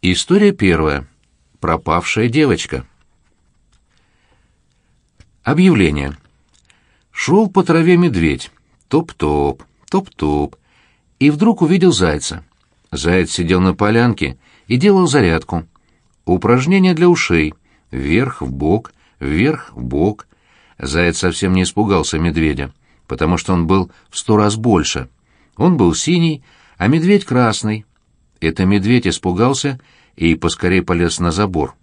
История первая. Пропавшая девочка. Объявление. Шел по траве медведь. Топ-топ, топ-топ. И вдруг увидел зайца. Заяц сидел на полянке и делал зарядку. Упражнение для ушей. Вверх, в бок, вверх, в бок. Заяц совсем не испугался медведя, потому что он был в сто раз больше. Он был синий, а медведь красный. Это медведь испугался и поскорее полез на забор.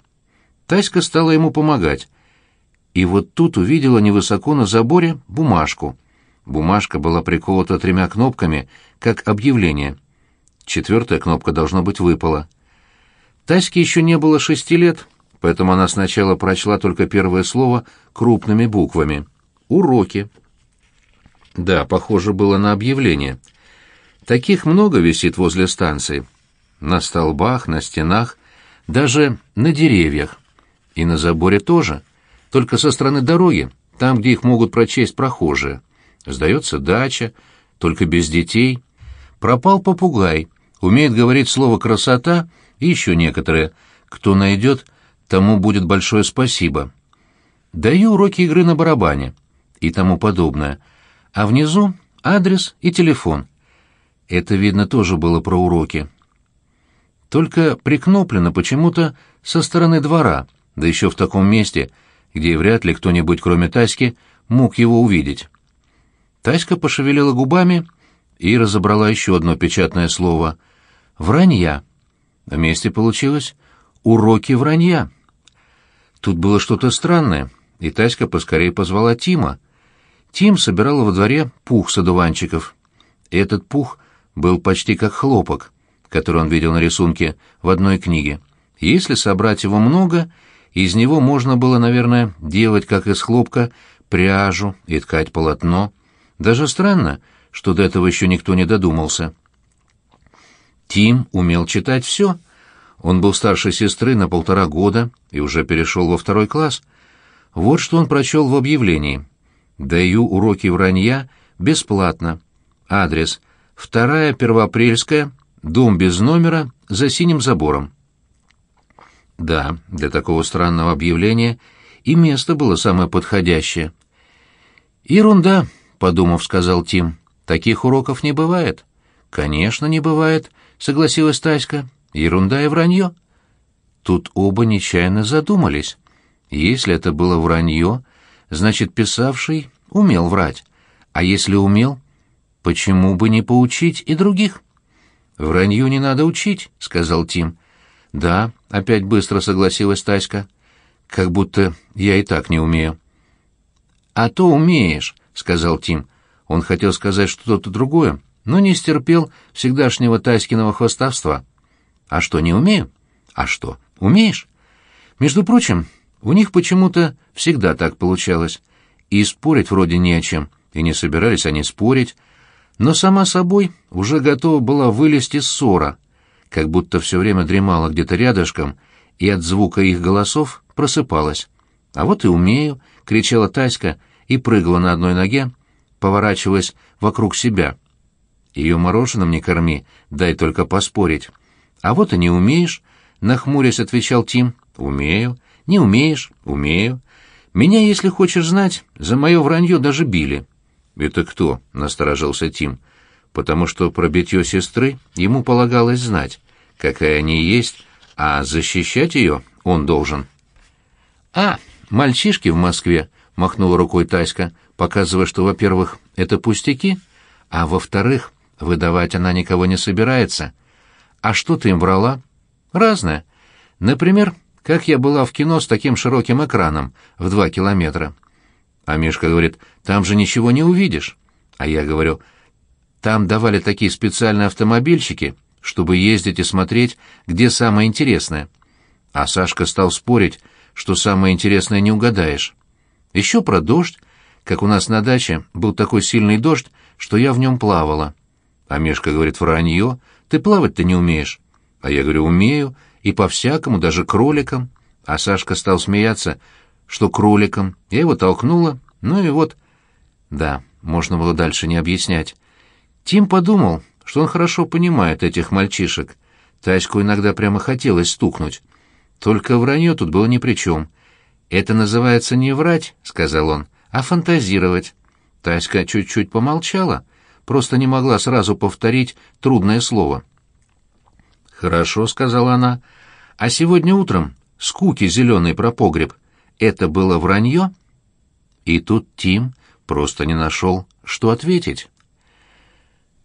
Таська стала ему помогать. И вот тут увидела невысоко на заборе бумажку. Бумажка была приколота тремя кнопками, как объявление. Четвертая кнопка, должно быть, выпала. Таське еще не было шести лет, поэтому она сначала прочла только первое слово крупными буквами. «Уроки». Да, похоже было на объявление. Таких много висит возле станции на столбах, на стенах, даже на деревьях. И на заборе тоже, только со стороны дороги, там, где их могут прочесть прохожие. Сдается дача, только без детей. Пропал попугай, умеет говорить слово «красота» и еще некоторые. Кто найдет, тому будет большое спасибо. Даю уроки игры на барабане и тому подобное. А внизу адрес и телефон. Это, видно, тоже было про уроки только прикноплено почему-то со стороны двора, да еще в таком месте, где вряд ли кто-нибудь, кроме Таськи, мог его увидеть. Таська пошевелила губами и разобрала еще одно печатное слово — «вранья». Вместе получилось «уроки вранья». Тут было что-то странное, и Таська поскорее позвала Тима. Тим собирал во дворе пух с одуванчиков. Этот пух был почти как хлопок который он видел на рисунке в одной книге. Если собрать его много, из него можно было, наверное, делать, как из хлопка, пряжу и ткать полотно. Даже странно, что до этого еще никто не додумался. Тим умел читать все. Он был старше сестры на полтора года и уже перешел во второй класс. Вот что он прочел в объявлении. «Даю уроки вранья бесплатно. Адрес. Вторая Первоапрельская, Дом без номера, за синим забором. Да, для такого странного объявления и место было самое подходящее. «Ерунда», — подумав, сказал Тим. «Таких уроков не бывает». «Конечно, не бывает», — согласилась Таська. «Ерунда и вранье». Тут оба нечаянно задумались. Если это было вранье, значит, писавший умел врать. А если умел, почему бы не поучить и других? «Вранью не надо учить», — сказал Тим. «Да», — опять быстро согласилась Таська. «Как будто я и так не умею». «А то умеешь», — сказал Тим. Он хотел сказать что-то другое, но не стерпел всегдашнего Таськиного хвостовства. «А что, не умею?» «А что, умеешь?» «Между прочим, у них почему-то всегда так получалось. И спорить вроде не о чем, и не собирались они спорить, но сама собой уже готова была вылезти ссора, как будто все время дремала где-то рядышком и от звука их голосов просыпалась. «А вот и умею!» — кричала Таська и прыгала на одной ноге, поворачиваясь вокруг себя. «Ее мороженым не корми, дай только поспорить». «А вот и не умеешь!» — нахмурясь отвечал Тим. «Умею. Не умеешь? Умею. Меня, если хочешь знать, за мое вранье даже били». «Это кто?» — насторожился Тим. «Потому что про битье сестры ему полагалось знать, какая они есть, а защищать ее он должен». «А, мальчишки в Москве», — махнула рукой Таська, показывая, что, во-первых, это пустяки, а, во-вторых, выдавать она никого не собирается. «А что ты им врала?» «Разное. Например, как я была в кино с таким широким экраном в два километра. А Мишка говорит, там же ничего не увидишь. А я говорю, там давали такие специальные автомобильчики, чтобы ездить и смотреть, где самое интересное. А Сашка стал спорить, что самое интересное не угадаешь. Еще про дождь, как у нас на даче был такой сильный дождь, что я в нем плавала. А Мишка говорит, вранье, ты плавать-то не умеешь. А я говорю, умею, и по-всякому, даже кроликам. А Сашка стал смеяться, что кроликом. Я его толкнула, ну и вот... Да, можно было дальше не объяснять. Тим подумал, что он хорошо понимает этих мальчишек. Таську иногда прямо хотелось стукнуть. Только вранье тут было ни при чем. «Это называется не врать», — сказал он, — «а фантазировать». Таська чуть-чуть помолчала, просто не могла сразу повторить трудное слово. «Хорошо», — сказала она, — «а сегодня утром скуки зеленый про погреб. Это было вранье?» И тут Тим просто не нашел, что ответить.